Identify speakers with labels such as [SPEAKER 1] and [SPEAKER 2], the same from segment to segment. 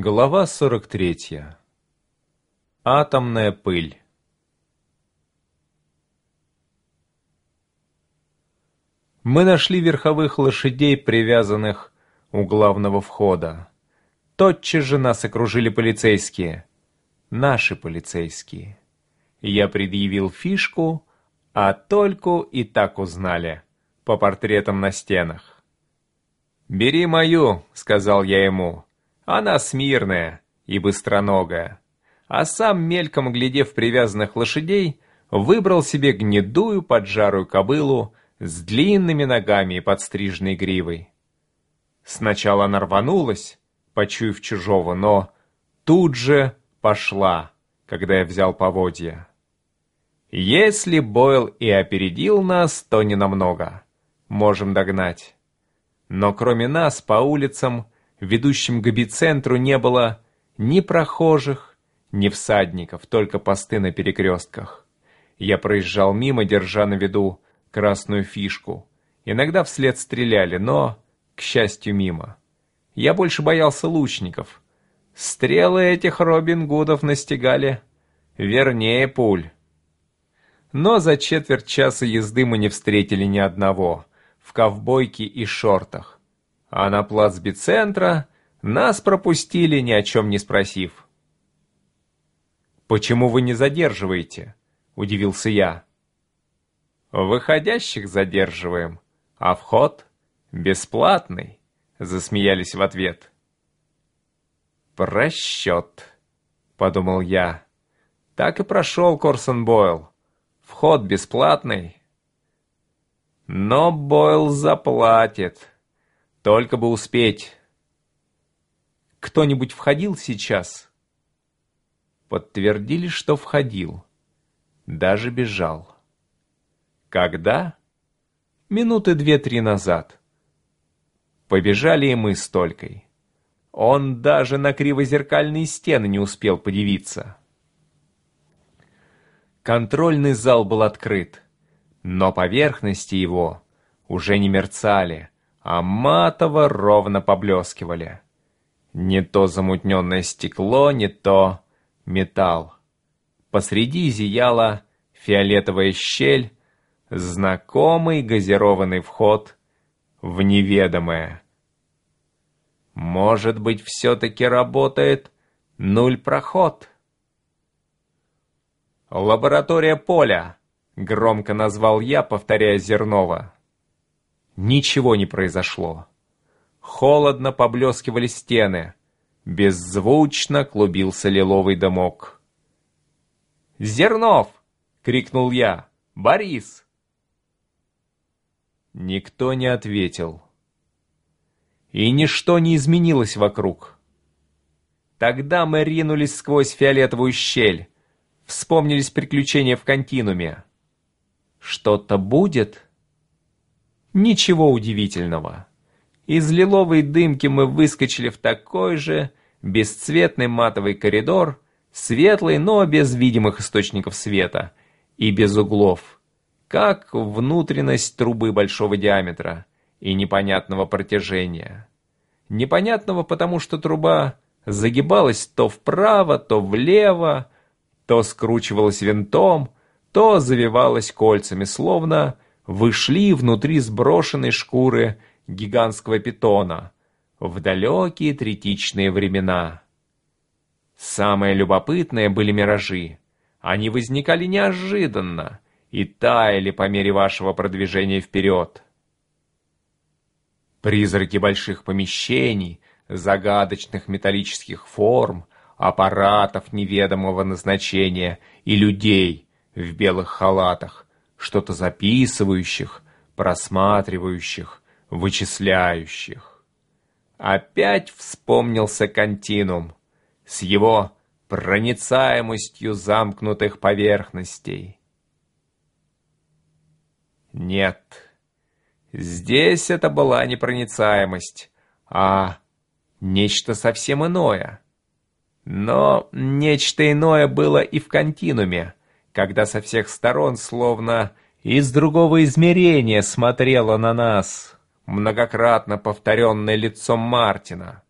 [SPEAKER 1] Глава 43. Атомная пыль. Мы нашли верховых лошадей, привязанных у главного входа. Тотчас же нас окружили полицейские. Наши полицейские. Я предъявил фишку, а только и так узнали. По портретам на стенах. «Бери мою», — сказал я ему. «Она смирная и быстроногая». А сам, мельком глядев привязанных лошадей, выбрал себе гнедую поджарую кобылу с длинными ногами и подстриженной гривой. Сначала она рванулась, почуяв чужого, но тут же пошла, когда я взял поводья. Если Бойл и опередил нас, то ненамного. Можем догнать. Но кроме нас по улицам, ведущим к эпицентру, не было ни прохожих, ни всадников, только посты на перекрестках. Я проезжал мимо, держа на виду красную фишку. Иногда вслед стреляли, но, к счастью, мимо. Я больше боялся лучников. Стрелы этих Робин Гудов настигали вернее пуль. Но за четверть часа езды мы не встретили ни одного — в ковбойке и шортах. А на плацбицентра нас пропустили, ни о чем не спросив. «Почему вы не задерживаете?» — удивился я. «Выходящих задерживаем, а вход бесплатный», — засмеялись в ответ. «Просчет», — подумал я. Так и прошел Корсон Бойл. Вход бесплатный, но Бойл заплатит. Только бы успеть. Кто-нибудь входил сейчас? Подтвердили, что входил. Даже бежал. Когда? Минуты две-три назад. Побежали и мы с Толькой. Он даже на кривозеркальные стены не успел подивиться. Контрольный зал был открыт но поверхности его уже не мерцали, а матово ровно поблескивали. Не то замутненное стекло, не то металл. Посреди зияла фиолетовая щель, знакомый газированный вход в неведомое. Может быть, все-таки работает нуль проход? Лаборатория поля Громко назвал я, повторяя Зернова. Ничего не произошло. Холодно поблескивали стены. Беззвучно клубился лиловый дымок. «Зернов!» — крикнул я. «Борис!» Никто не ответил. И ничто не изменилось вокруг. Тогда мы ринулись сквозь фиолетовую щель. Вспомнились приключения в континууме. Что-то будет? Ничего удивительного. Из лиловой дымки мы выскочили в такой же бесцветный матовый коридор, светлый, но без видимых источников света и без углов, как внутренность трубы большого диаметра и непонятного протяжения. Непонятного, потому что труба загибалась то вправо, то влево, то скручивалась винтом, то завивалась кольцами, словно вышли внутри сброшенной шкуры гигантского питона в далекие третичные времена. Самое любопытное были миражи. Они возникали неожиданно и таяли по мере вашего продвижения вперед. Призраки больших помещений, загадочных металлических форм, аппаратов неведомого назначения и людей — в белых халатах, что-то записывающих, просматривающих, вычисляющих. Опять вспомнился континуум с его проницаемостью замкнутых поверхностей. Нет, здесь это была не проницаемость, а нечто совсем иное. Но нечто иное было и в континууме, когда со всех сторон словно из другого измерения смотрело на нас многократно повторенное лицо Мартина,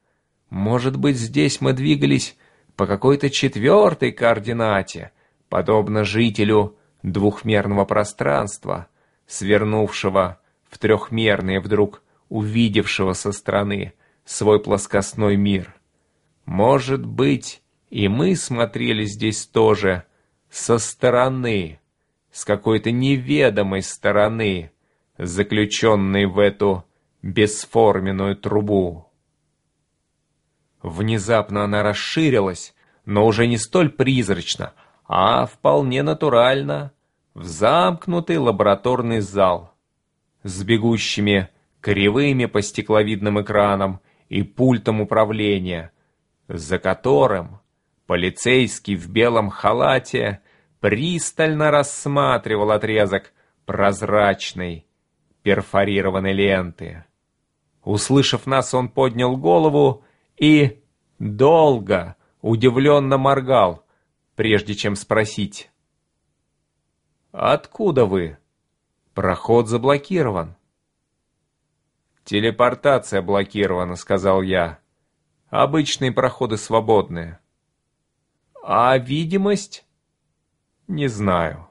[SPEAKER 1] Может быть, здесь мы двигались по какой-то четвертой координате, подобно жителю двухмерного пространства, свернувшего в трехмерный вдруг увидевшего со стороны свой плоскостной мир. Может быть, и мы смотрели здесь тоже со стороны, с какой-то неведомой стороны, заключенной в эту бесформенную трубу. Внезапно она расширилась, но уже не столь призрачно, а вполне натурально, в замкнутый лабораторный зал с бегущими кривыми по стекловидным экранам и пультом управления, за которым полицейский в белом халате пристально рассматривал отрезок прозрачной перфорированной ленты. Услышав нас, он поднял голову и долго, удивленно моргал, прежде чем спросить. «Откуда вы?» «Проход заблокирован». «Телепортация блокирована», — сказал я. «Обычные проходы свободные». «А видимость?» «Не знаю».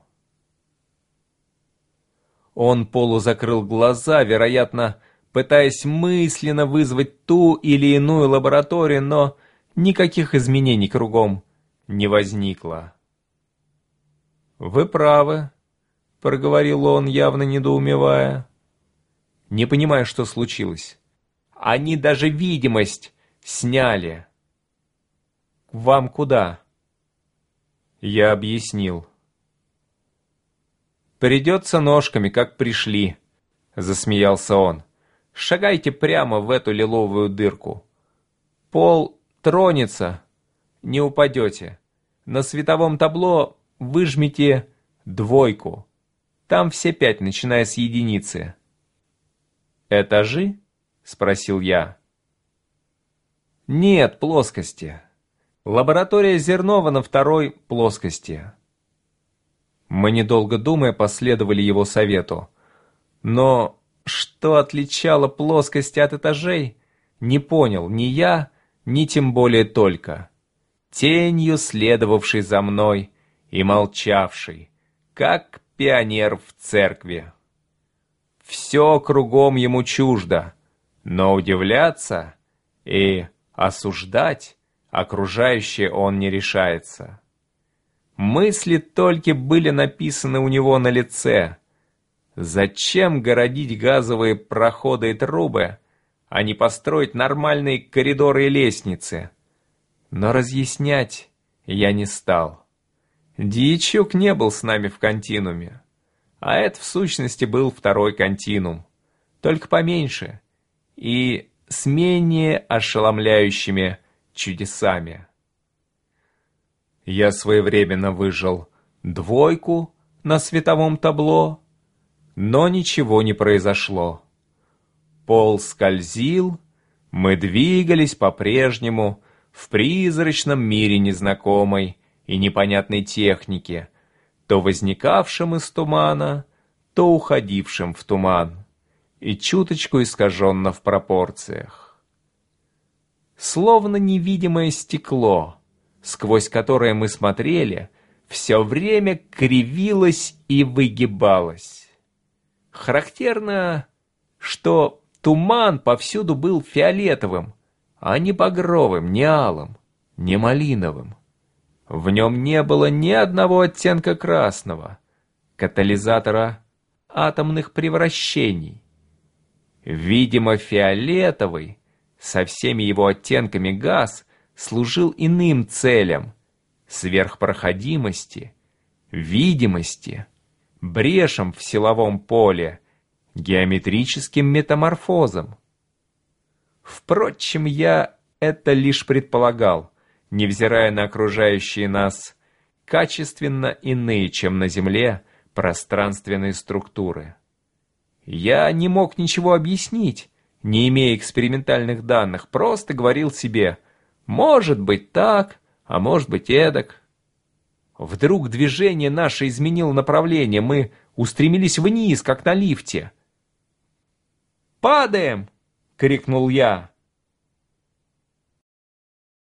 [SPEAKER 1] Он полузакрыл глаза, вероятно, пытаясь мысленно вызвать ту или иную лабораторию, но никаких изменений кругом не возникло. «Вы правы», — проговорил он, явно недоумевая. «Не понимая, что случилось. Они даже видимость сняли». «Вам куда?» Я объяснил. «Придется ножками, как пришли», — засмеялся он. Шагайте прямо в эту лиловую дырку. Пол тронется, не упадете. На световом табло выжмите двойку. Там все пять, начиная с единицы. «Этажи?» — спросил я. «Нет, плоскости. Лаборатория Зернова на второй плоскости». Мы, недолго думая, последовали его совету. Но что отличало плоскости от этажей, не понял ни я, ни тем более только. Тенью следовавший за мной и молчавший, как пионер в церкви. Все кругом ему чуждо, но удивляться и осуждать окружающее он не решается. Мысли только были написаны у него на лице — Зачем городить газовые проходы и трубы, а не построить нормальные коридоры и лестницы? Но разъяснять я не стал. Дьячук не был с нами в континууме. А это в сущности был второй континуум, только поменьше и с менее ошеломляющими чудесами. Я своевременно выжил двойку на световом табло, но ничего не произошло. Пол скользил, мы двигались по-прежнему в призрачном мире незнакомой и непонятной техники, то возникавшем из тумана, то уходившим в туман, и чуточку искаженно в пропорциях. Словно невидимое стекло, сквозь которое мы смотрели, все время кривилось и выгибалось. Характерно, что туман повсюду был фиолетовым, а не багровым, не алым, не малиновым. В нем не было ни одного оттенка красного, катализатора атомных превращений. Видимо, фиолетовый, со всеми его оттенками газ, служил иным целям — сверхпроходимости, видимости — брешем в силовом поле, геометрическим метаморфозом. Впрочем, я это лишь предполагал, невзирая на окружающие нас качественно иные, чем на Земле, пространственные структуры. Я не мог ничего объяснить, не имея экспериментальных данных, просто говорил себе «может быть так, а может быть эдак». Вдруг движение наше изменило направление, мы устремились вниз, как на лифте. «Падаем!» — крикнул я.